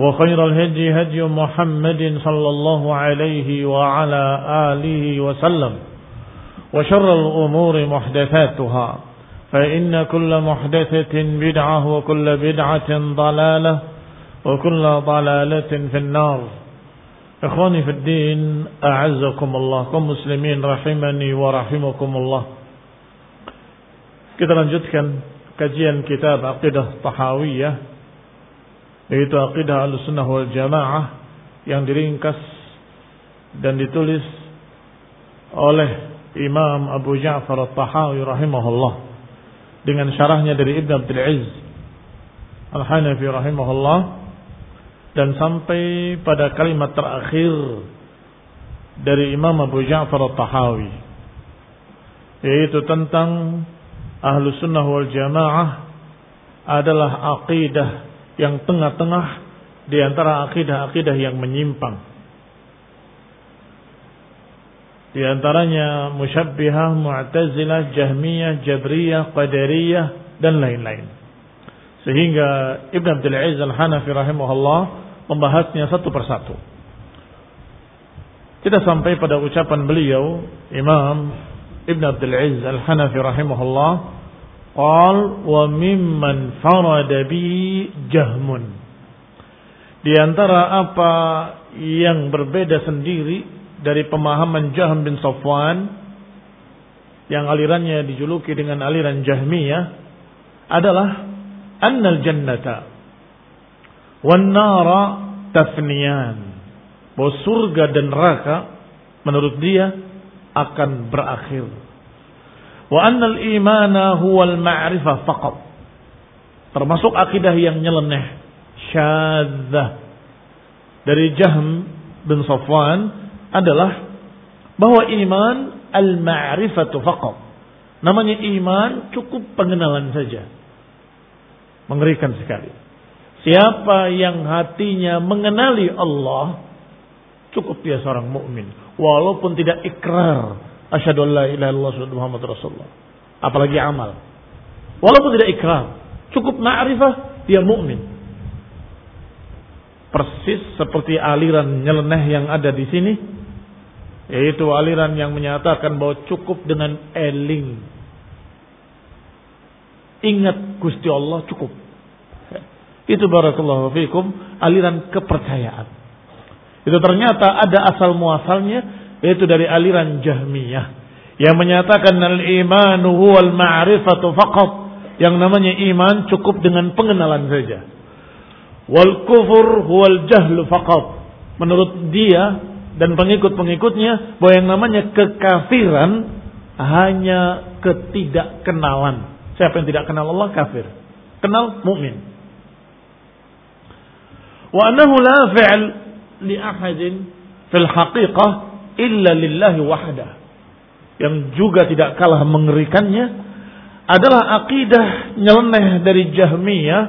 وخير الهدي هدي محمد صلى الله عليه وعلى آله وسلم وشر الأمور محدثاتها فإن كل محدثة بدعة وكل بدعة ضلالة وكل ضلالة في النار. إخواني في الدين أعزكم الله كم مسلمين رحمني ورحمكم الله. Kita lanjutkan kajian kitab Aqidah Tahawiyah. Yaitu Aqidah Ahlussunnah wal Jamaah yang diringkas dan ditulis oleh Imam Abu Ja'far At-Tahawi rahimahullah dengan syarahnya dari Ibn Abdul Aziz Al-Hanafi rahimahullah dan sampai pada kalimat terakhir dari Imam Abu Ja'far At-Tahawi yaitu tentang Ahlu Sunnah wal Jamaah adalah aqidah yang tengah-tengah di antara akidah-akidah yang menyimpang. Di antaranya musyabbihah, mu'tazilah, jahmiyah, jabriyah, qadariyah, dan lain-lain. Sehingga Ibn Abdul Aziz Al-Hanafi rahimahullah membahasnya satu persatu. Kita sampai pada ucapan beliau, Imam Ibn Abdul Aziz Al-Hanafi rahimahullah, Qal wa mimman farada bi jahmun. Di antara apa yang berbeda sendiri dari pemahaman Jahm bin Safwan yang alirannya dijuluki dengan aliran Jahmiyah adalah annal jannata wan nara tafniyan. Bahwa surga dan neraka menurut dia akan berakhir. Wa annal imana huwal ma'rifah faqat. Termasuk akidah yang nyeleneh, syadzah. Dari Jahm bin Safwan adalah bahwa iman al-ma'rifatu faqat. Namanya iman cukup pengenalan saja. Mengerikan sekali. Siapa yang hatinya mengenali Allah, cukup dia seorang mukmin, walaupun tidak ikrar asyhadu ilaha illallah Muhammad rasulullah. Apalagi amal. Walaupun tidak ikrar, cukup ma'rifah dia mukmin. Persis seperti aliran nyeleneh yang ada di sini yaitu aliran yang menyatakan bahwa cukup dengan eling. Ingat Gusti Allah cukup. Itu barakallahu fikum aliran kepercayaan. Itu ternyata ada asal muasalnya yaitu dari aliran Jahmiyah yang menyatakan al-imanu huwal ma'rifatu faqat yang namanya iman cukup dengan pengenalan saja. Wal kufur huwal jahlu faqat. Menurut dia dan pengikut-pengikutnya bahwa yang namanya kekafiran hanya ketidakkenalan. Siapa yang tidak kenal Allah kafir. Kenal mukmin. Wa annahu la fi'l li ahadin fil haqiqah illa lillahi wahdah. Yang juga tidak kalah mengerikannya adalah akidah nyeleneh dari Jahmiyah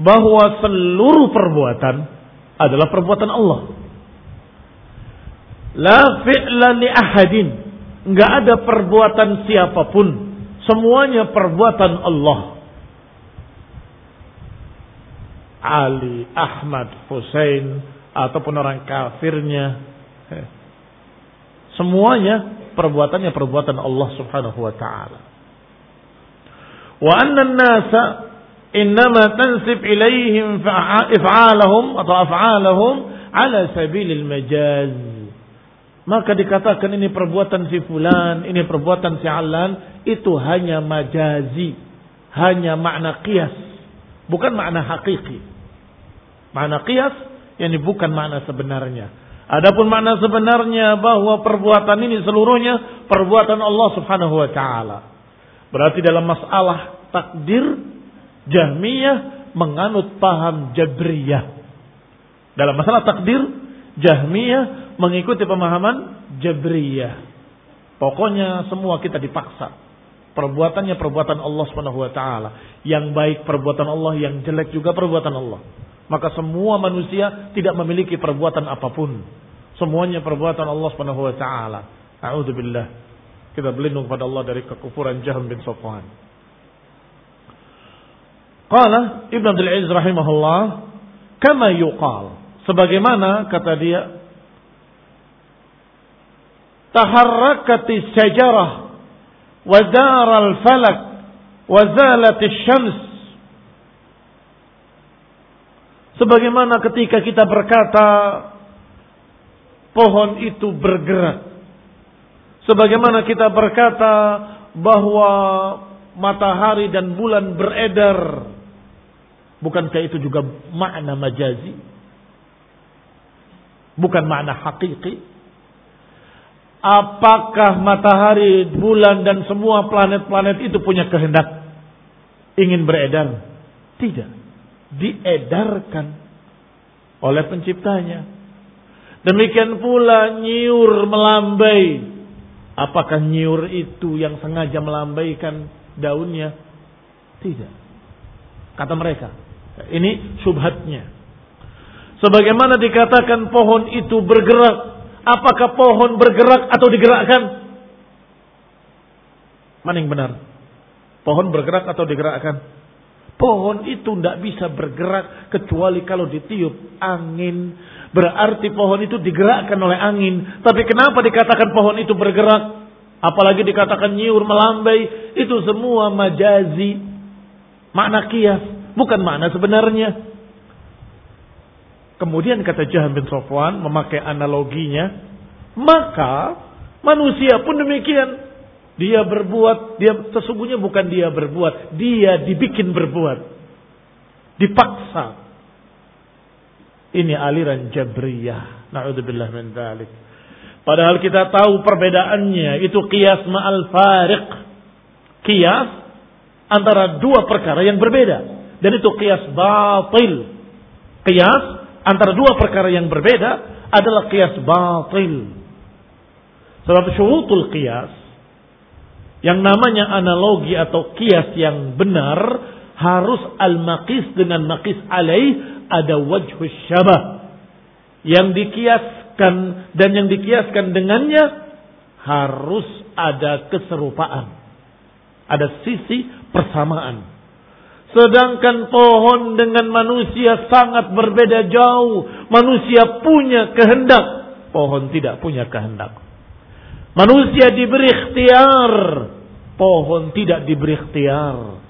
bahwa seluruh perbuatan adalah perbuatan Allah. La fi'la li ahadin. Enggak ada perbuatan siapa pun. Semuanya perbuatan Allah. Ali, Ahmad, Hussein, ataupun orang kafirnya. Semuanya perbuatannya perbuatan Allah subhanahu wa ta'ala. Wa anna nasa innama tansib ilaihim if'alahum atau af'alahum ala sabilil majaz. Maka dikatakan ini perbuatan si fulan, ini perbuatan si alan, itu hanya majazi, hanya makna qiyas, bukan makna hakiki. Makna qiyas ini bukan makna sebenarnya. Adapun makna sebenarnya bahwa perbuatan ini seluruhnya perbuatan Allah Subhanahu wa taala. Berarti dalam masalah takdir Jahmiyah menganut paham Jabriyah. Dalam masalah takdir Jahmiyah mengikuti pemahaman Jabriyah. Pokoknya semua kita dipaksa. Perbuatannya perbuatan Allah Subhanahu wa taala. Yang baik perbuatan Allah, yang jelek juga perbuatan Allah. Maka semua manusia tidak memiliki perbuatan apa pun. Semuanya perbuatan Allah Subhanahu wa taala. A'udzubillah. Kita berlindung kepada Allah dari kekufuran Jahm bin Safwan. Qala Ibn Abdul Aziz rahimahullah, kama yuqal. Sebagaimana kata dia, taharrakati syajarah wa daral falak wa zalat syams Sebagaimana ketika kita berkata pohon itu bergerak. Sebagaimana kita berkata bahwa matahari dan bulan beredar. Bukankah itu juga makna majazi? Bukan makna hakiki? Apakah matahari, bulan dan semua planet-planet itu punya kehendak ingin beredar? Tidak diedarkan oleh penciptanya. Demikian pula nyiur melambai. Apakah nyiur itu yang sengaja melambaikan daunnya? Tidak. Kata mereka. Ini subhatnya. Sebagaimana dikatakan pohon itu bergerak. Apakah pohon bergerak atau digerakkan? Mana yang benar? Pohon bergerak atau digerakkan? Pohon itu tidak bisa bergerak kecuali kalau ditiup angin. Berarti pohon itu digerakkan oleh angin. Tapi kenapa dikatakan pohon itu bergerak? Apalagi dikatakan nyiur melambai. Itu semua majazi. Makna kias. Bukan makna sebenarnya. Kemudian kata Jahan bin Sofwan memakai analoginya. Maka manusia pun demikian. Dia berbuat, dia sesungguhnya bukan dia berbuat, dia dibikin berbuat. Dipaksa. Ini aliran Jabriyah. Na'udzubillah min dzalik. Padahal kita tahu perbedaannya itu kias ma'al fariq. Kias antara dua perkara yang berbeda. Dan itu kias batil. Kias antara dua perkara yang berbeda adalah kias batil. Sebab syurutul kias yang namanya analogi atau kias yang benar harus al-maqis dengan maqis alaih ada wajhus syabah. Yang dikiaskan dan yang dikiaskan dengannya harus ada keserupaan. Ada sisi persamaan. Sedangkan pohon dengan manusia sangat berbeda jauh. Manusia punya kehendak. Pohon tidak punya kehendak. Manusia diberi ikhtiar, pohon tidak diberi ikhtiar.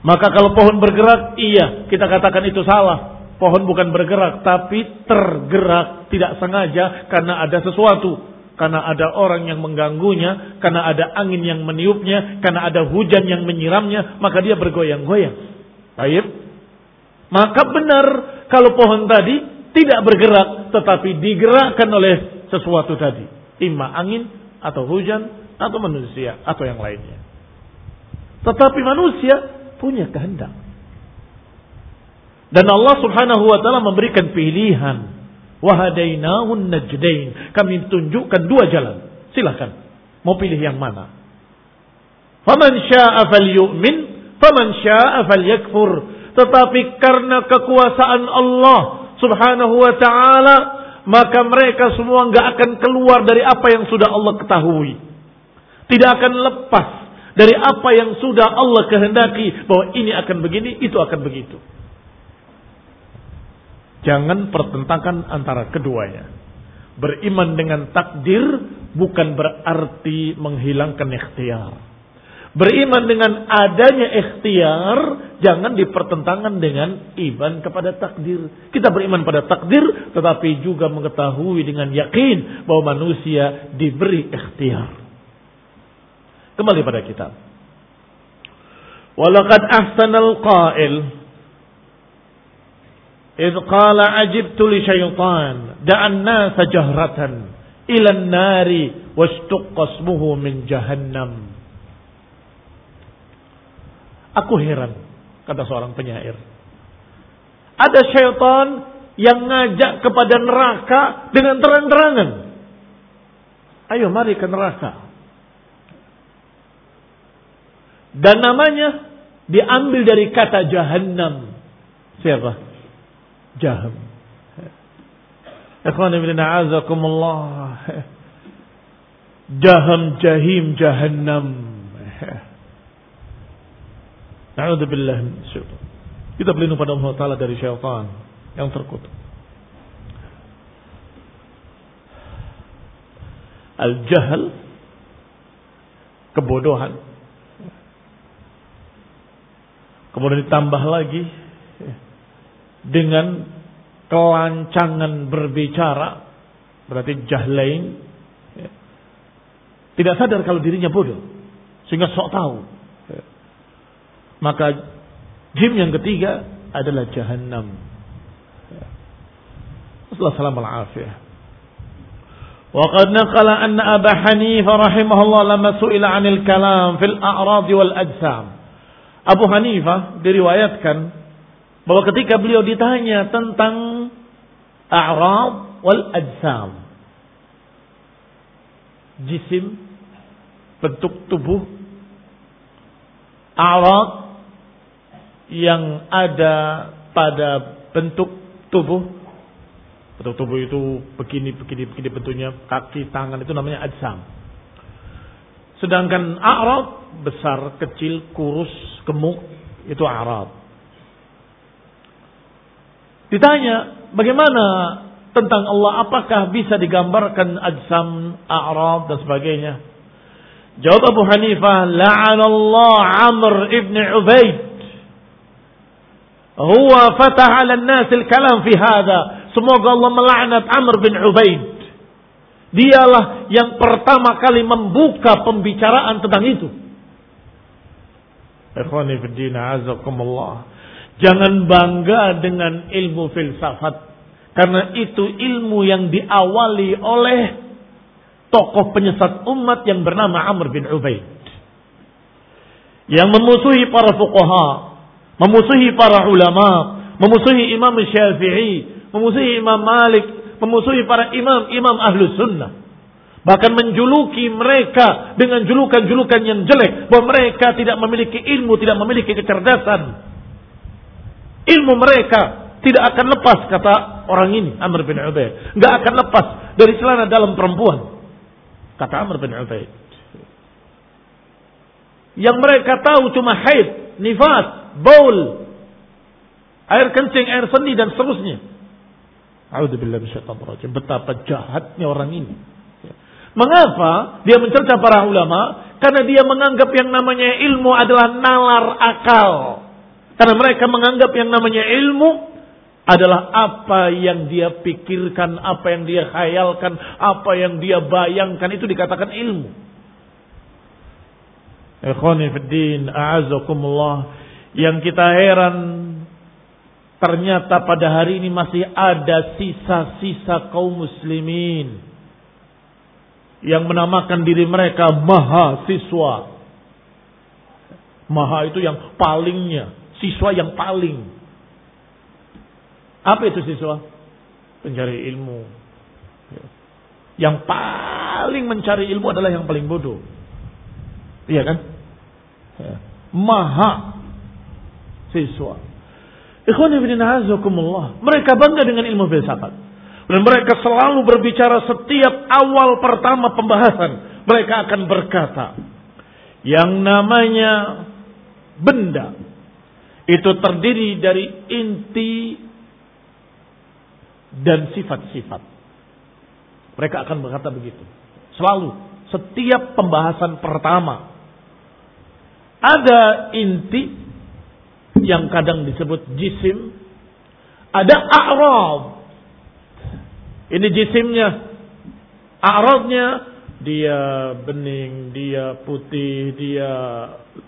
Maka kalau pohon bergerak, iya, kita katakan itu salah. Pohon bukan bergerak, tapi tergerak tidak sengaja karena ada sesuatu. Karena ada orang yang mengganggunya, karena ada angin yang meniupnya, karena ada hujan yang menyiramnya, maka dia bergoyang-goyang. Baik. Maka benar kalau pohon tadi tidak bergerak, tetapi digerakkan oleh sesuatu tadi. Ima angin atau hujan atau manusia atau yang lainnya. Tetapi manusia punya kehendak. Dan Allah Subhanahu wa taala memberikan pilihan. Wahadainahun najdain. Kami tunjukkan dua jalan. Silahkan. Mau pilih yang mana? Faman sya'a falyu'min, faman sya'a falyakfur. Tetapi karena kekuasaan Allah Subhanahu wa taala, maka mereka semua nggak akan keluar dari apa yang sudah Allah ketahui. Tidak akan lepas dari apa yang sudah Allah kehendaki bahwa ini akan begini, itu akan begitu. Jangan pertentangkan antara keduanya. Beriman dengan takdir bukan berarti menghilangkan ikhtiar. Beriman dengan adanya ikhtiar jangan dipertentangkan dengan iman kepada takdir. Kita beriman pada takdir tetapi juga mengetahui dengan yakin bahwa manusia diberi ikhtiar. Kembali pada kitab. Walaqad ahsanal qail إذ قال عجبت لشيطان دع الناس جهرة إلى النار واشتق اسمه من جهنم Aku heran, kata seorang penyair. Ada syaitan yang ngajak kepada neraka dengan terang-terangan. Ayo mari ke neraka. Dan namanya diambil dari kata jahannam. Siapa? Jaham. Ikhwan ibn a'azakumullah. Jaham, jahim, jahannam. Na'udzubillah min syaitan. Kita berlindung pada Allah Ta'ala dari syaitan yang terkutuk. Al-jahal kebodohan. Kemudian ditambah lagi dengan kelancangan berbicara berarti jahlain ya. tidak sadar kalau dirinya bodoh sehingga sok tahu ya. maka jim yang ketiga adalah jahannam ya. Assalamualaikum warahmatullahi وقد نقل أن أبا حنيفة رحمه الله لما سئل عن الكلام في الأعراض والأجسام Abu Hanifah diriwayatkan bahwa ketika beliau ditanya tentang a'rab wal ajsam jisim bentuk tubuh a'rab yang ada pada bentuk tubuh bentuk tubuh itu begini begini begini bentuknya kaki tangan itu namanya ajsam sedangkan a'rab besar kecil kurus gemuk itu a'rab Ditanya, bagaimana tentang Allah? Apakah bisa digambarkan ajsam, a'rab dan sebagainya? Jawab Abu Hanifah, la'anallah Amr ibn Ubaid. Huwa fatah ala al-kalam fi hadha. Semoga Allah melaknat Amr bin Ubaid. Dialah yang pertama kali membuka pembicaraan tentang itu. Jangan bangga dengan ilmu filsafat. Karena itu ilmu yang diawali oleh tokoh penyesat umat yang bernama Amr bin Ubaid. Yang memusuhi para fuqaha, memusuhi para ulama, memusuhi Imam Syafi'i, memusuhi Imam Malik, memusuhi para imam-imam ahlu sunnah. Bahkan menjuluki mereka dengan julukan-julukan yang jelek. Bahwa mereka tidak memiliki ilmu, tidak memiliki kecerdasan. Ilmu mereka tidak akan lepas kata orang ini Amr bin Ubaid. Enggak akan lepas dari celana dalam perempuan. Kata Amr bin Ubaid. Yang mereka tahu cuma haid, nifas, baul, air kencing, air sendi dan seterusnya. Betapa jahatnya orang ini. Mengapa dia mencerca para ulama? Karena dia menganggap yang namanya ilmu adalah nalar akal. Karena mereka menganggap yang namanya ilmu adalah apa yang dia pikirkan, apa yang dia khayalkan, apa yang dia bayangkan itu dikatakan ilmu. A'azakumullah. Yang kita heran ternyata pada hari ini masih ada sisa-sisa kaum muslimin yang menamakan diri mereka mahasiswa. Maha itu yang palingnya, siswa yang paling. Apa itu siswa? Pencari ilmu. Yang paling mencari ilmu adalah yang paling bodoh. Iya kan? Ya. Maha siswa. Ikhwan ibn Mereka bangga dengan ilmu filsafat. Dan mereka selalu berbicara setiap awal pertama pembahasan. Mereka akan berkata. Yang namanya benda. Itu terdiri dari inti dan sifat-sifat. Mereka akan berkata begitu. Selalu. Setiap pembahasan pertama. Ada inti yang kadang disebut jisim. Ada a'rab. Ini jisimnya. A'rabnya dia bening, dia putih, dia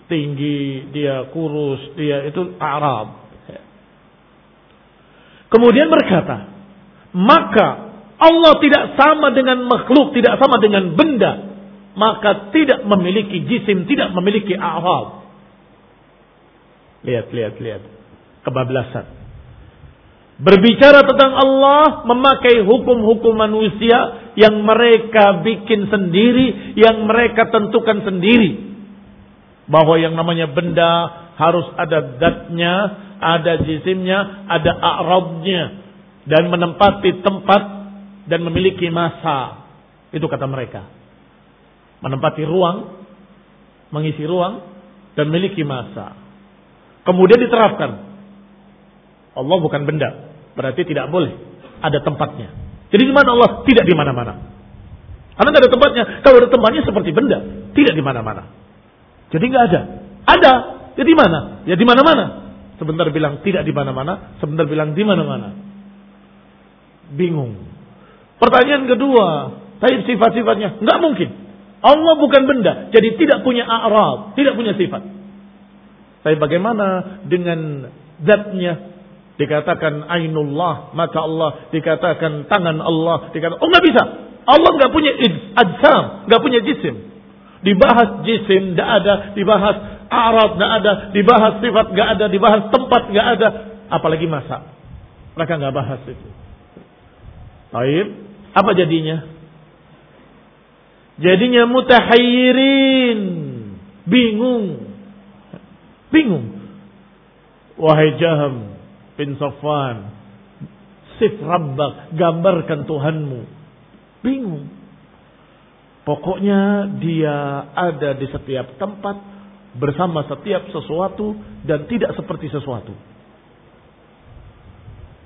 tinggi, dia kurus, dia itu a'rab. Kemudian berkata, maka Allah tidak sama dengan makhluk, tidak sama dengan benda, maka tidak memiliki jisim, tidak memiliki a'rab. Lihat, lihat, lihat. Kebablasan. Berbicara tentang Allah memakai hukum-hukum manusia yang mereka bikin sendiri, yang mereka tentukan sendiri. Bahwa yang namanya benda harus ada datnya, ada jisimnya, ada a'rabnya. Dan menempati tempat dan memiliki masa. Itu kata mereka. Menempati ruang, mengisi ruang, dan memiliki masa. Kemudian diterapkan. Allah bukan benda. Berarti tidak boleh. Ada tempatnya. Jadi di mana Allah? Tidak di mana-mana. Karena tidak ada tempatnya. Kalau ada tempatnya seperti benda. Tidak di mana-mana. Jadi nggak ada. Ada. Ya di mana? Ya di mana-mana. Sebentar bilang tidak di mana-mana. Sebentar bilang di mana-mana. Bingung. Pertanyaan kedua, tapi sifat-sifatnya nggak mungkin. Allah bukan benda, jadi tidak punya a'rab, tidak punya sifat. Tapi bagaimana dengan zatnya? Dikatakan ainullah, mata Allah, dikatakan tangan Allah, dikatakan oh nggak bisa. Allah nggak punya ajsam, nggak punya jisim. Dibahas jisim nggak ada, dibahas a'rab nggak ada, dibahas sifat nggak ada, dibahas tempat nggak ada, apalagi masa. Mereka nggak bahas itu. Baik, apa jadinya? Jadinya mutahayyirin. Bingung. Bingung. Wahai Jaham bin Safwan. Sif Rabbak. Gambarkan Tuhanmu. Bingung. Pokoknya dia ada di setiap tempat. Bersama setiap sesuatu. Dan tidak seperti sesuatu.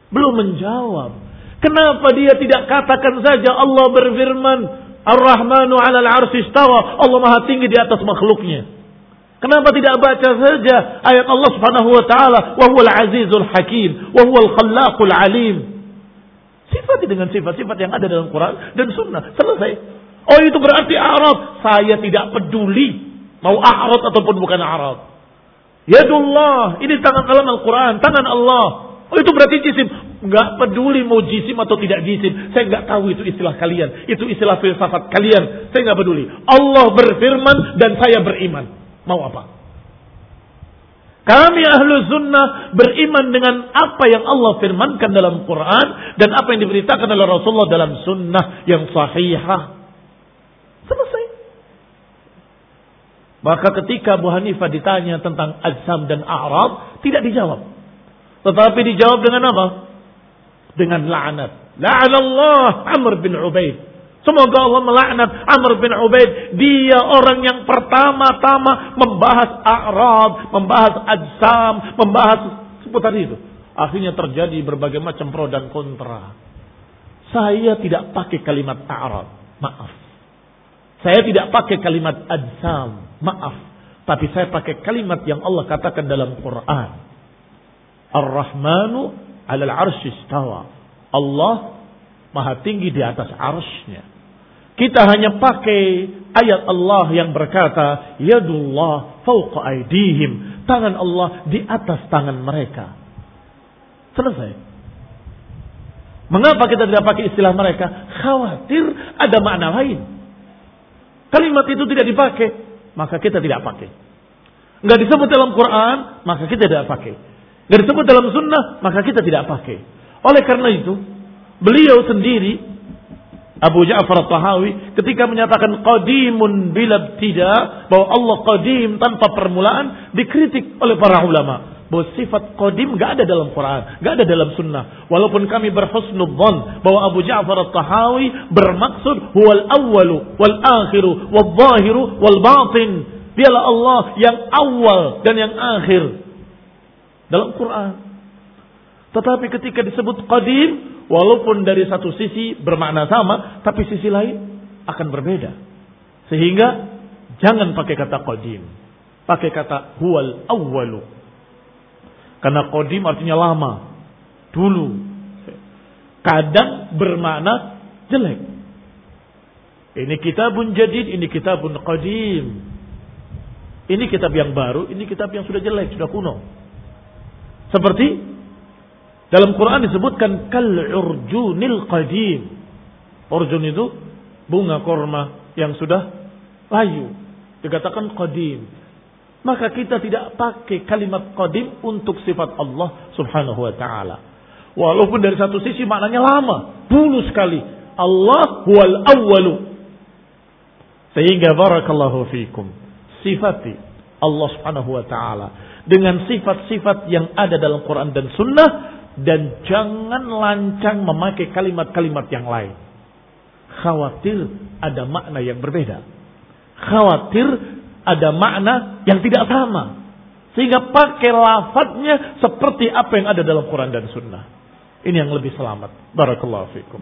Belum menjawab Kenapa dia tidak katakan saja Allah berfirman, Ar-Rahmanu 'alal 'arsy istawa. Allah Maha tinggi di atas makhluknya. Kenapa tidak baca saja ayat Allah Subhanahu wa taala, "Wa huwal 'azizul hakim, wa huwal khallaqul 'alim." Sifat dengan sifat-sifat yang ada dalam Quran dan Sunnah. Selesai. Oh itu berarti Arab. Saya tidak peduli mau Arab ataupun bukan Arab. Yadullah, ini tangan dalam Al-Quran, tangan Allah. Oh itu berarti jisim. Nggak peduli mau jisim atau tidak jisim. Saya nggak tahu itu istilah kalian. Itu istilah filsafat kalian. Saya nggak peduli. Allah berfirman dan saya beriman. Mau apa? Kami ahlu sunnah beriman dengan apa yang Allah firmankan dalam Quran dan apa yang diberitakan oleh Rasulullah dalam sunnah yang sahihah. Selesai. Maka ketika Abu Hanifah ditanya tentang ajsam dan a'rab, tidak dijawab. Tetapi dijawab dengan apa? dengan laknat. La'anallah Amr bin Ubaid. Semoga Allah melaknat Amr bin Ubaid. Dia orang yang pertama-tama membahas Arab, membahas ajsam, membahas seputar itu. Akhirnya terjadi berbagai macam pro dan kontra. Saya tidak pakai kalimat Arab. Maaf. Saya tidak pakai kalimat ajsam. Maaf. Tapi saya pakai kalimat yang Allah katakan dalam Quran. Ar-Rahmanu alal arsy istawa. Allah maha tinggi di atas arsy-Nya. Kita hanya pakai ayat Allah yang berkata, Yadullah fauqa aidihim. Tangan Allah di atas tangan mereka. Selesai. Mengapa kita tidak pakai istilah mereka? Khawatir ada makna lain. kalimat itu tidak dipakai, maka kita tidak pakai. Enggak disebut dalam Quran, maka kita tidak pakai. Enggak disebut dalam sunnah, maka kita tidak pakai. Oleh karena itu, beliau sendiri Abu Ja'far tahawi ketika menyatakan qadimun bila tidak bahwa Allah qadim tanpa permulaan dikritik oleh para ulama bahwa sifat qadim gak ada dalam Quran, gak ada dalam sunnah. Walaupun kami berhusnudzon bahwa Abu Ja'far tahawi bermaksud huwal awwalu wal akhiru wal zahiru wal batin. Dialah Allah yang awal dan yang akhir dalam Quran. Tetapi ketika disebut qadim Walaupun dari satu sisi bermakna sama, tapi sisi lain akan berbeda. Sehingga jangan pakai kata qadim. Pakai kata huwal awwalu. Karena qadim artinya lama. Dulu. Kadang bermakna jelek. Ini kitabun jadid, ini kitabun qadim. Ini kitab yang baru, ini kitab yang sudah jelek, sudah kuno. Seperti dalam Quran disebutkan kal urjunil qadim. Urjun itu bunga korma yang sudah layu. Dikatakan qadim. Maka kita tidak pakai kalimat qadim untuk sifat Allah subhanahu wa ta'ala. Walaupun dari satu sisi maknanya lama. Dulu sekali. Allah huwal awwalu. Sehingga barakallahu fikum. Sifati Allah subhanahu wa ta'ala. Dengan sifat-sifat yang ada dalam Quran dan Sunnah dan jangan lancang memakai kalimat-kalimat yang lain. Khawatir ada makna yang berbeda. Khawatir ada makna yang tidak sama. Sehingga pakai lafadznya seperti apa yang ada dalam Quran dan Sunnah. Ini yang lebih selamat. Barakallahu fikum.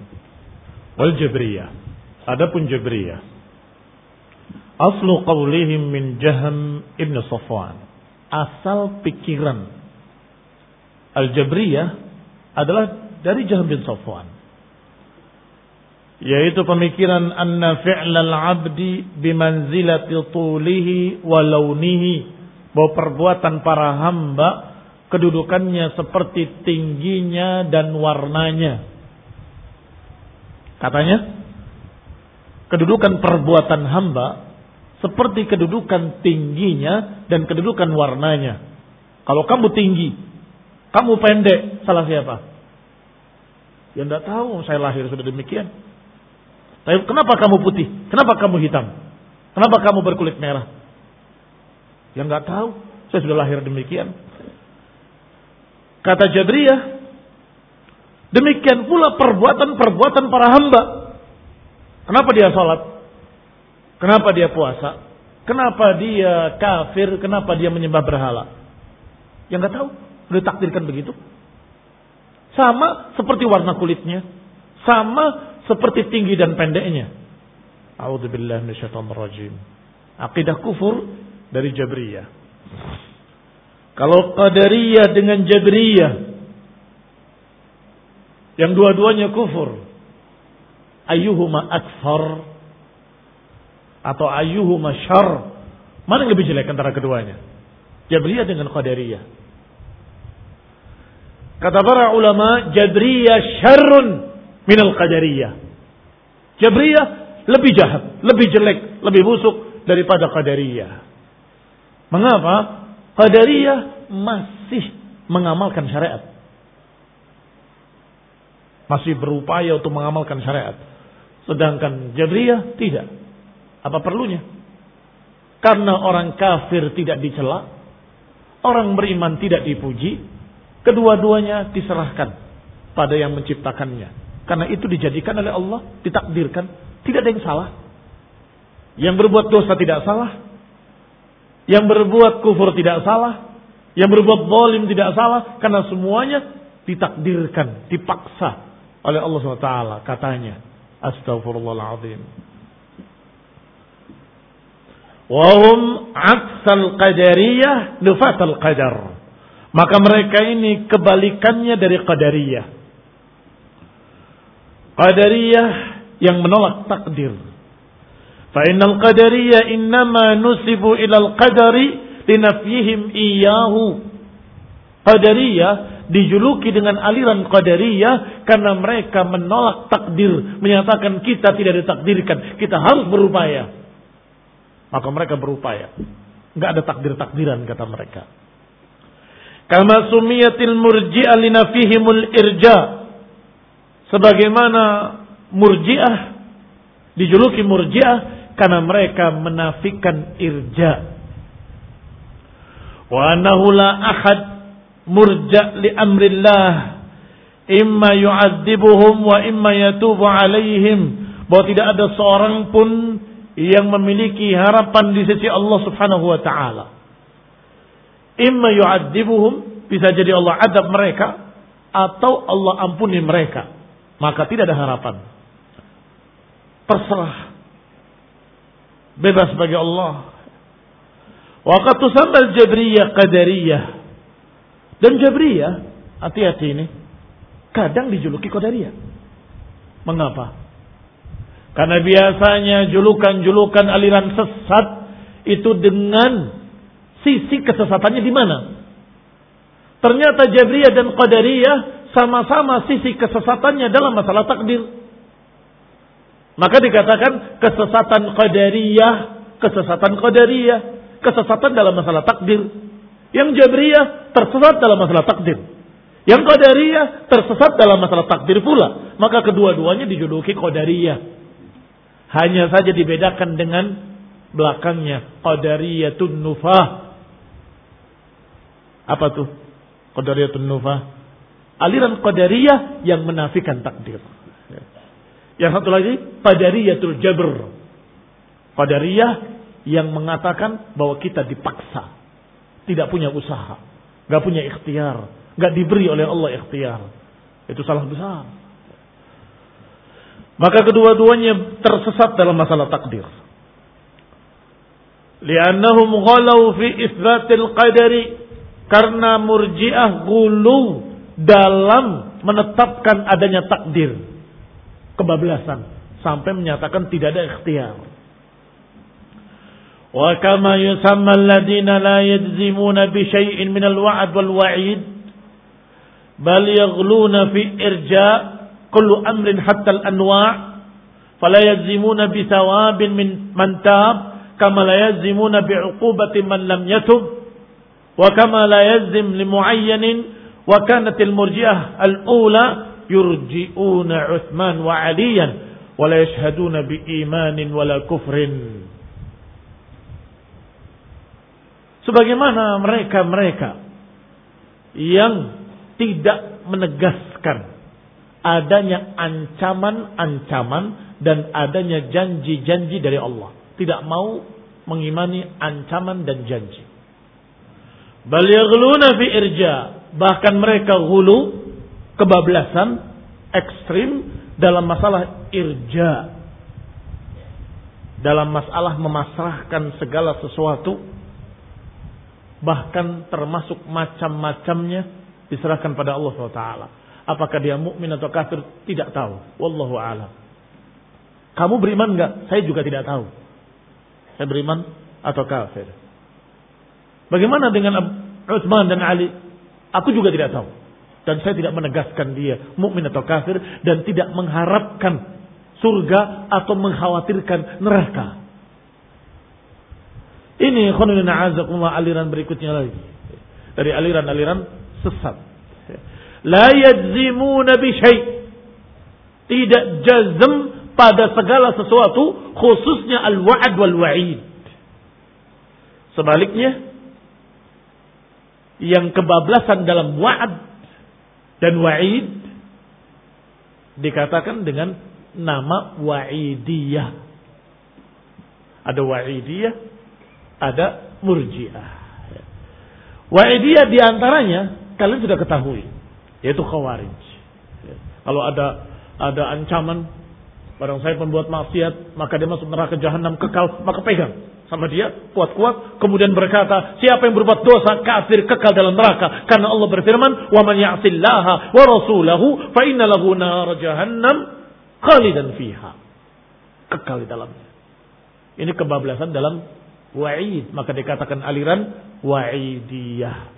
Wal Jabriyah. Adapun Jabriyah. Aslu qawlihim min Jaham ibn Safwan. Asal pikiran Al-Jabriyah adalah dari Jahm bin Safwan. Yaitu pemikiran anna fi'lal abdi bimanzilati tulihi wa launihi. Bahwa perbuatan para hamba kedudukannya seperti tingginya dan warnanya. Katanya, kedudukan perbuatan hamba seperti kedudukan tingginya dan kedudukan warnanya. Kalau kamu tinggi, kamu pendek, salah siapa? Ya tidak tahu, saya lahir sudah demikian. Tapi kenapa kamu putih? Kenapa kamu hitam? Kenapa kamu berkulit merah? Ya nggak tahu, saya sudah lahir demikian. Kata Jabriyah, demikian pula perbuatan-perbuatan para hamba. Kenapa dia sholat? Kenapa dia puasa? Kenapa dia kafir? Kenapa dia menyembah berhala? Yang nggak tahu. Sudah takdirkan begitu. Sama seperti warna kulitnya. Sama seperti tinggi dan pendeknya. A'udzubillah rajim. Aqidah kufur dari Jabriyah. Kalau Qadariyah dengan Jabriyah. Yang dua-duanya kufur. Ayuhuma akfar. Atau ayuhuma syar. Mana yang lebih jelek antara keduanya? Jabriyah dengan Qadariyah. Kata para ulama, Jabriyah syarrun minal qadariyah. Jabriyah lebih jahat, lebih jelek, lebih busuk daripada qadariyah. Mengapa? Qadariyah masih mengamalkan syariat. Masih berupaya untuk mengamalkan syariat. Sedangkan Jabriyah tidak. Apa perlunya? Karena orang kafir tidak dicela, orang beriman tidak dipuji, Kedua-duanya diserahkan pada yang menciptakannya. Karena itu dijadikan oleh Allah, ditakdirkan. Tidak ada yang salah. Yang berbuat dosa tidak salah. Yang berbuat kufur tidak salah. Yang berbuat zalim tidak salah. Karena semuanya ditakdirkan, dipaksa oleh Allah SWT. Katanya, Astaghfirullahaladzim. Wahum aksal qadariyah nufatal qadar. Maka mereka ini kebalikannya dari Qadariyah. Qadariyah yang menolak takdir. Fa'innal Qadariyah innama nusibu ilal qadari linafyihim iyahu. Qadariyah dijuluki dengan aliran Qadariyah karena mereka menolak takdir, menyatakan kita tidak ditakdirkan, kita harus berupaya. Maka mereka berupaya. Enggak ada takdir-takdiran kata mereka. Kama sumiyatil murji'ah linafihimul irja. Sebagaimana murji'ah dijuluki murji'ah karena mereka menafikan irja. Wa annahu la ahad murja' li amrillah imma yu'adzibuhum wa imma yatubu alaihim bahwa tidak ada seorang pun yang memiliki harapan di sisi Allah Subhanahu wa taala Imma yu'adzibuhum, bisa jadi Allah adab mereka atau Allah ampuni mereka. Maka tidak ada harapan. Terserah. Bebas bagi Allah. Waqad tusamma jabriyah qadariyah. Dan jabriyah, hati-hati ini, kadang dijuluki qadariyah. Mengapa? Karena biasanya julukan-julukan aliran sesat itu dengan Sisi kesesatannya di mana? Ternyata Jabriyah dan Qadariyah sama-sama sisi kesesatannya dalam masalah takdir. Maka dikatakan kesesatan Qadariyah, kesesatan Qadariyah, kesesatan dalam masalah takdir. Yang Jabriyah tersesat dalam masalah takdir. Yang Qadariyah tersesat dalam masalah takdir pula. Maka kedua-duanya dijuluki Qadariyah. Hanya saja dibedakan dengan belakangnya Qadariyatun Nufah apa tuh? Qadariyatun Nufah. Aliran Qadariyah yang menafikan takdir. Yang satu lagi, Qadariyatul Jabr. Qadariyah yang mengatakan bahwa kita dipaksa. Tidak punya usaha. Gak punya ikhtiar. Gak diberi oleh Allah ikhtiar. Itu salah besar. Maka kedua-duanya tersesat dalam masalah takdir. Liannahum ghalau fi isbatil qadari karena murjiah gulu dalam menetapkan adanya takdir. Kebablasan. Sampai menyatakan tidak ada ikhtiar. Wa kama yusamma alladhina la yajzimuna bi syai'in min al-wa'd wal wa'id bal yaghluna fi irja kullu amrin hatta al-anwa' fala yajzimuna bi thawabin min man tab kama la yajzimuna bi 'uqubati man lam yatub wa kama la yazim li muayyanin wa kanat al murji'ah al ula yurji'una Utsman wa Aliyan wa la yashhaduna bi imanin wa la kufrin sebagaimana mereka-mereka yang tidak menegaskan adanya ancaman-ancaman dan adanya janji-janji dari Allah. Tidak mau mengimani ancaman dan janji. Bal yaghluna fi irja. Bahkan mereka hulu kebablasan ekstrim dalam masalah irja. Dalam masalah memasrahkan segala sesuatu bahkan termasuk macam-macamnya diserahkan pada Allah SWT. Apakah dia mukmin atau kafir tidak tahu. Wallahu a'lam. Kamu beriman enggak? Saya juga tidak tahu. Saya beriman atau kafir. Bagaimana dengan Utsman dan Ali? Aku juga tidak tahu. Dan saya tidak menegaskan dia mukmin atau kafir dan tidak mengharapkan surga atau mengkhawatirkan neraka. Ini khonulina azakumullah aliran berikutnya lagi. Dari aliran-aliran sesat. La yadzimuna bi Tidak jazm pada segala sesuatu khususnya al-wa'd wal wa'id. Sebaliknya yang kebablasan dalam wa'ad dan wa'id dikatakan dengan nama wa'idiyah. Ada wa'idiyah, ada murjiah. Wa'idiyah di antaranya kalian sudah ketahui, yaitu khawarij. Kalau ada ada ancaman barang saya pembuat maksiat maka dia masuk neraka jahanam kekal maka pegang sama dia kuat-kuat kemudian berkata siapa yang berbuat dosa kafir kekal dalam neraka. Karena Allah berfirman wa man ya'sillaha wa rasulahu fa inna lahu nar jahannam khalidan fiha. Kekal di dalamnya. Ini kebablasan dalam wa'id. Maka dikatakan aliran wa'idiyah.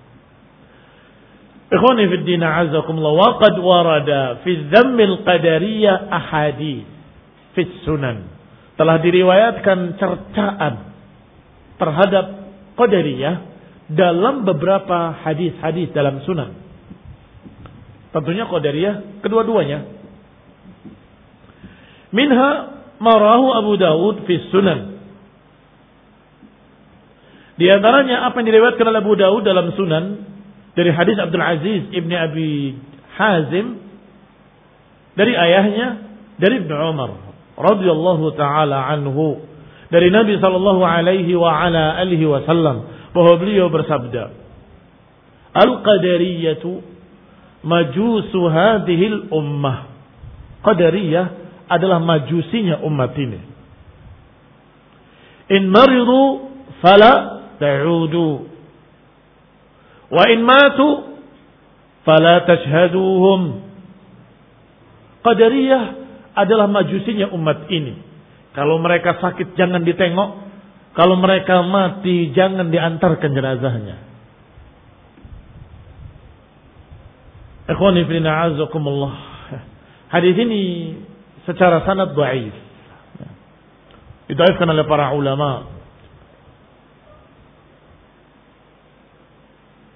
Ikhwani fi din azakumullah wa qad warada fi dhammil qadariyah ahadith fi sunan. Telah diriwayatkan cercaan terhadap Qadariyah dalam beberapa hadis-hadis dalam sunan. Tentunya Qadariyah kedua-duanya. Minha marahu Abu Dawud fi sunan. Di antaranya apa yang diriwayatkan oleh Abu Dawud dalam sunan dari hadis Abdul Aziz ibni Abi Hazim dari ayahnya dari Ibnu Umar radhiyallahu taala anhu dari Nabi sallallahu alaihi wa ala alihi wasallam bahwa beliau bersabda Al-Qadariyatu majusu hadhil ummah. Qadariyah adalah majusinya umat ini. In maridu fala ta'udu. Wa in matu fala tashhaduhum. Qadariyah adalah majusinya umat ini. Kalau mereka sakit jangan ditengok. Kalau mereka mati jangan diantarkan jenazahnya. Hadis ini secara sanad dhaif. Didaifkan oleh para ulama.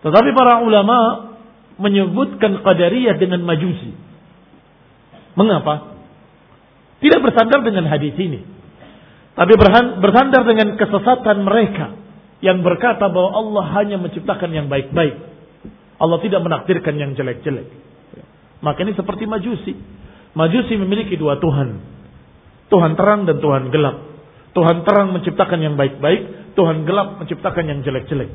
Tetapi para ulama menyebutkan qadariyah dengan majusi. Mengapa? Tidak bersandar dengan hadis ini. Tapi bersandar dengan kesesatan mereka yang berkata bahwa Allah hanya menciptakan yang baik-baik. Allah tidak menakdirkan yang jelek-jelek. Maka ini seperti majusi. Majusi memiliki dua Tuhan. Tuhan terang dan Tuhan gelap. Tuhan terang menciptakan yang baik-baik. Tuhan gelap menciptakan yang jelek-jelek.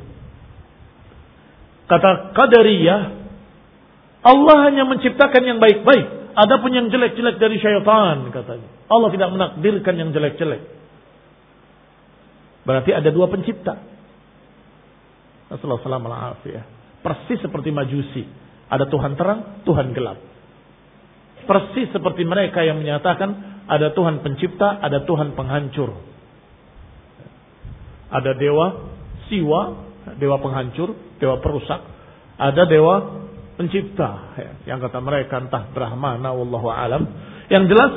Kata Qadariyah, Allah hanya menciptakan yang baik-baik. Ada pun yang jelek-jelek dari syaitan katanya. Allah tidak menakdirkan yang jelek-jelek. Berarti ada dua pencipta. Rasulullah ya. Persis seperti majusi. Ada Tuhan terang, Tuhan gelap. Persis seperti mereka yang menyatakan ada Tuhan pencipta, ada Tuhan penghancur. Ada dewa siwa, dewa penghancur, dewa perusak. Ada dewa pencipta ya, yang kata mereka entah Brahmana wallahu alam. Yang jelas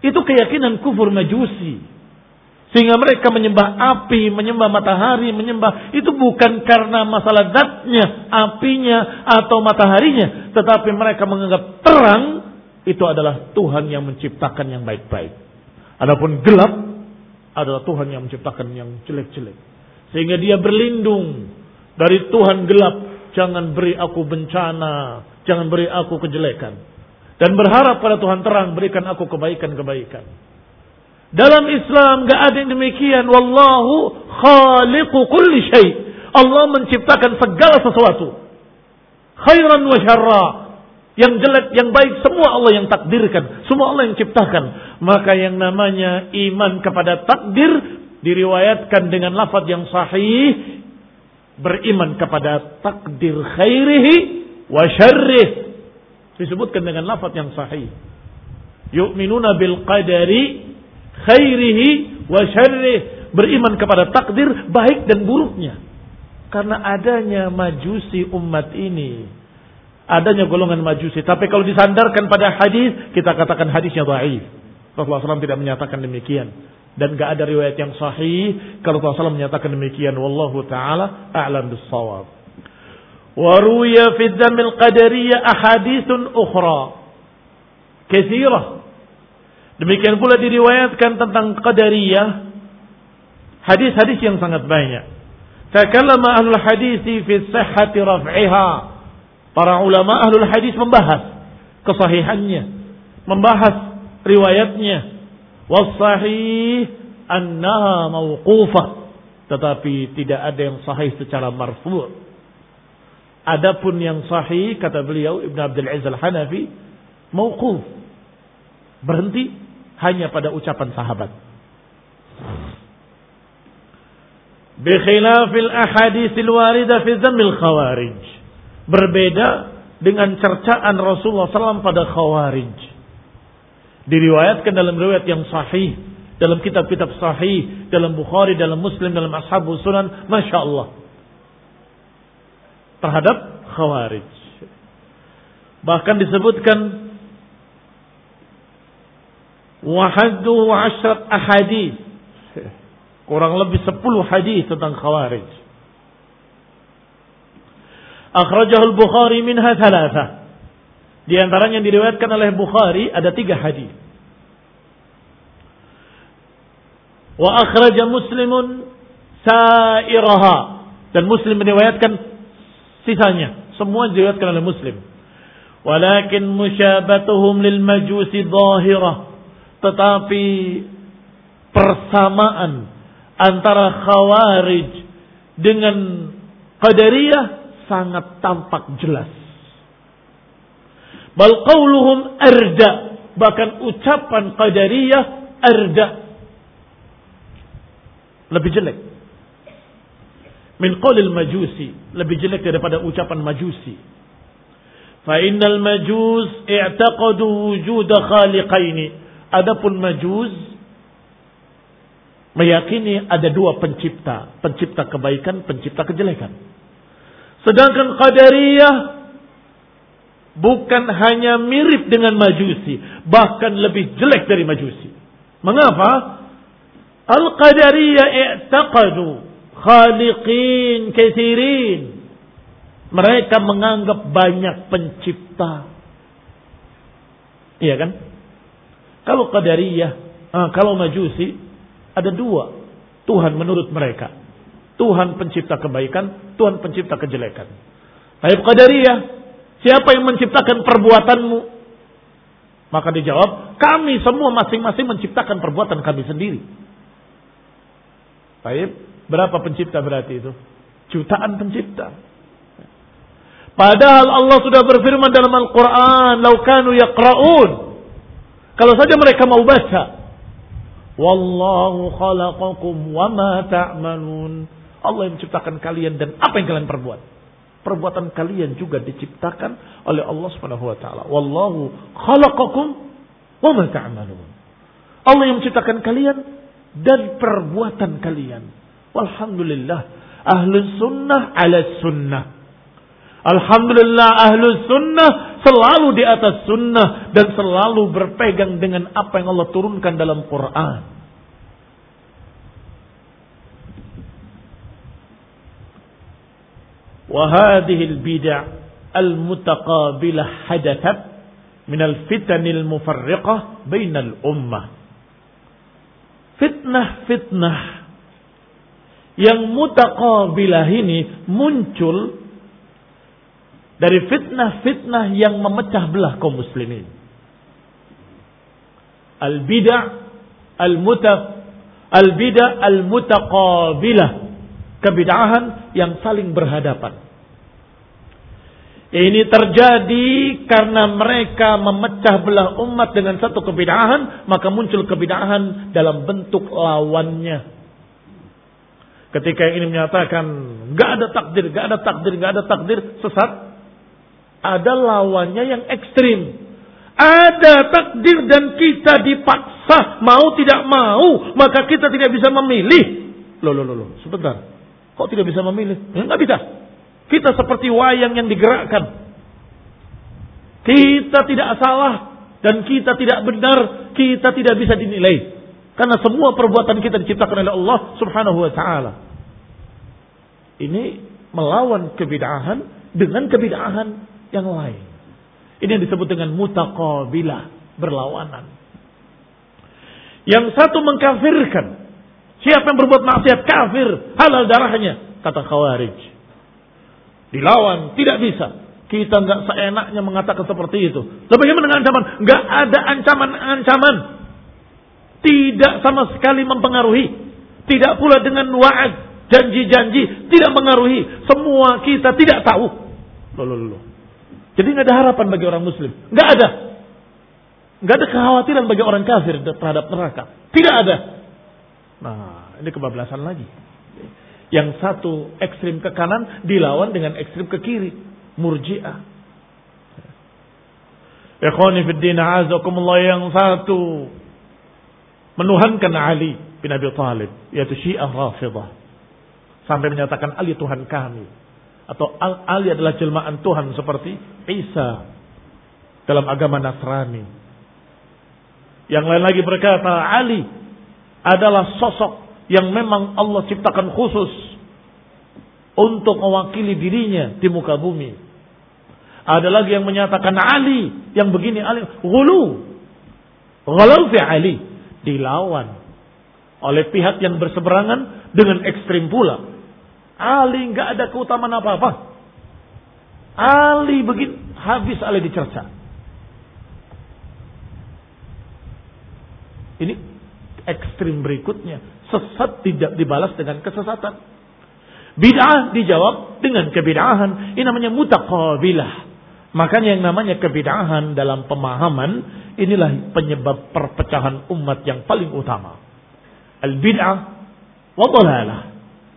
itu keyakinan kufur majusi. Sehingga mereka menyembah api menyembah matahari menyembah itu bukan karena masalah zatnya apinya atau mataharinya. Tetapi mereka menganggap terang itu adalah Tuhan yang menciptakan yang baik-baik. Adapun gelap adalah Tuhan yang menciptakan yang jelek-jelek. Sehingga dia berlindung dari Tuhan gelap Jangan beri aku bencana. Jangan beri aku kejelekan. Dan berharap pada Tuhan terang berikan aku kebaikan-kebaikan. Dalam Islam gak ada yang demikian. Wallahu khaliqu kulli syai. Allah menciptakan segala sesuatu. Khairan wa syarra. Yang jelek, yang baik, semua Allah yang takdirkan. Semua Allah yang ciptakan. Maka yang namanya iman kepada takdir diriwayatkan dengan lafaz yang sahih beriman kepada takdir khairihi wa syarrih disebutkan dengan lafaz yang sahih. Yu'minuna bil qadari khairihi wa syarrih beriman kepada takdir baik dan buruknya. Karena adanya majusi umat ini. Adanya golongan majusi. Tapi kalau disandarkan pada hadis kita katakan hadisnya dhaif. Rasulullah SAW tidak menyatakan demikian dan gak ada riwayat yang sahih kalau Rasulullah menyatakan demikian. Wallahu taala a'lam bissawab. Wa ruya fi dzamil qadariyah ahaditsun ukhra. Katsirah. Demikian pula diriwayatkan tentang qadariyah. Hadis-hadis yang sangat banyak. Takallama ahlul hadis fi sihhati raf'iha. Para ulama ahlul hadis membahas kesahihannya membahas riwayatnya Wasahih annaha mauqufah. Tetapi tidak ada yang sahih secara marfu'. Adapun yang sahih kata beliau Ibn Abdul Aziz Al-Hanafi mauquf. Berhenti hanya pada ucapan sahabat. Bikhilafil ahaditsil warida fi zammil khawarij. Berbeda dengan cercaan Rasulullah SAW pada khawarij. Diriwayatkan dalam riwayat yang sahih. Dalam kitab-kitab sahih. Dalam Bukhari, dalam Muslim, dalam Ashabu Sunan. Masya Allah. Terhadap Khawarij. Bahkan disebutkan. Wahaddu ashrat ahadith. Kurang lebih 10 hadis tentang Khawarij. Akhrajahul Bukhari minha thalatha. Di antaranya yang diriwayatkan oleh Bukhari ada tiga hadis. Wa akhraja Muslimun sairaha dan Muslim meriwayatkan sisanya. Semua diriwayatkan oleh Muslim. Walakin musyabatuhum lil majusi zahirah. Tetapi persamaan antara khawarij dengan qadariyah sangat tampak jelas. Bal qawluhum arda. Bahkan ucapan qadariyah arda. Lebih jelek. Min qawlil majusi. Lebih jelek daripada ucapan majusi. Fa innal majus i'taqadu wujuda khaliqaini. Adapun majus meyakini ada dua pencipta, pencipta kebaikan, pencipta kejelekan. Sedangkan Qadariyah bukan hanya mirip dengan Majusi, bahkan lebih jelek dari Majusi. Mengapa? Al-Qadariyah i'taqadu khaliqin kathirin. Mereka menganggap banyak pencipta. Iya kan? Kalau Qadariyah, ah, kalau Majusi, ada dua Tuhan menurut mereka. Tuhan pencipta kebaikan, Tuhan pencipta kejelekan. Tapi Qadariyah, siapa yang menciptakan perbuatanmu? Maka dijawab, kami semua masing-masing menciptakan perbuatan kami sendiri. Baik, berapa pencipta berarti itu? Jutaan pencipta. Padahal Allah sudah berfirman dalam Al-Quran, Laukanu yaqra'un. Kalau saja mereka mau baca, Wallahu khalaqakum wa ma ta'malun. Allah yang menciptakan kalian dan apa yang kalian perbuat. Perbuatan kalian juga diciptakan oleh Allah Subhanahu wa taala. Wallahu khalaqakum wa ma ta'malun. Allah yang menciptakan kalian dan perbuatan kalian. Walhamdulillah ahlus sunnah ala sunnah. Alhamdulillah ahlus sunnah selalu di atas sunnah dan selalu berpegang dengan apa yang Allah turunkan dalam Quran. وهذه البدع المتقابلة حدثت من الفتن المفرقة بين الأمة fitnah-fitnah yang mutaqabilah ini muncul dari fitnah-fitnah yang memecah belah kaum muslimin. Al-bid'ah al-mutaf al-bid'ah al-mutaqabilah. Kebid'ahan yang saling berhadapan. Ini terjadi karena mereka memecah belah umat dengan satu kebid'ahan, maka muncul kebid'ahan dalam bentuk lawannya. Ketika yang ini menyatakan, gak ada takdir, gak ada takdir, gak ada takdir, sesat. Ada lawannya yang ekstrim. Ada takdir dan kita dipaksa mau tidak mau, maka kita tidak bisa memilih. Loh, loh, loh, loh. sebentar. Kok tidak bisa memilih? Ya, nggak bisa. Kita seperti wayang yang digerakkan. Kita tidak salah dan kita tidak benar, kita tidak bisa dinilai. Karena semua perbuatan kita diciptakan oleh Allah Subhanahu wa taala. Ini melawan kebid'ahan dengan kebid'ahan yang lain. Ini yang disebut dengan mutaqabilah, berlawanan. Yang satu mengkafirkan. Siapa yang berbuat maksiat kafir, halal darahnya, kata Khawarij. Dilawan, tidak bisa. Kita nggak seenaknya mengatakan seperti itu. Bagaimana dengan ancaman? Nggak ada ancaman-ancaman. Tidak sama sekali mempengaruhi. Tidak pula dengan wa'ad, janji-janji, tidak mengaruhi. Semua kita tidak tahu. Loh, loh, loh. Jadi nggak ada harapan bagi orang muslim. Nggak ada. Nggak ada kekhawatiran bagi orang kafir terhadap neraka. Tidak ada. Nah, ini kebablasan lagi. Yang satu ekstrim ke kanan dilawan dengan ekstrim ke kiri. Murji'ah. Ikhwani fiddin azakumullah yang satu menuhankan Ali bin Abi Thalib yaitu Syiah Rafidah sampai menyatakan Ali Tuhan kami atau Ali adalah jelmaan Tuhan seperti Isa dalam agama Nasrani. Yang lain lagi berkata Ali adalah sosok yang memang Allah ciptakan khusus untuk mewakili dirinya di muka bumi. Ada lagi yang menyatakan Ali yang begini Ali gulu. Ghalau fi Ali dilawan oleh pihak yang berseberangan dengan ekstrim pula. Ali nggak ada keutamaan apa-apa. Ali begini habis Ali dicerca. Ini ekstrim berikutnya. Sesat tidak dibalas dengan kesesatan. Bid'ah dijawab dengan kebid'ahan. Ini namanya mutaqabilah. Makanya yang namanya kebid'ahan dalam pemahaman inilah penyebab perpecahan umat yang paling utama. Al-bid'ah wa dhalalah.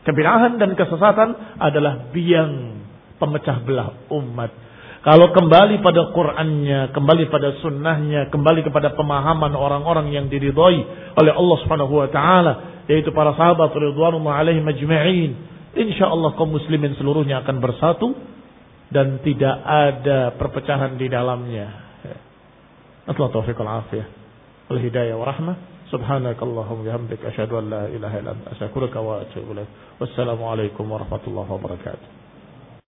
Kebid'ahan dan kesesatan adalah biang pemecah belah umat kalau kembali pada Qur'annya, kembali pada sunnahnya, kembali kepada pemahaman orang-orang yang diridhai oleh Allah Subhanahu wa taala, yaitu para sahabat radhiyallahu alaihim ajma'in, insyaallah kaum muslimin seluruhnya akan bersatu dan tidak ada perpecahan di dalamnya. Atla taufiq al-afiyah. Al-hidayah wa rahmah. Subhanakallahumma bihamdika asyhadu an la ilaha illa anta astaghfiruka wa atubu ilaik. Wassalamu alaikum warahmatullahi wabarakatuh.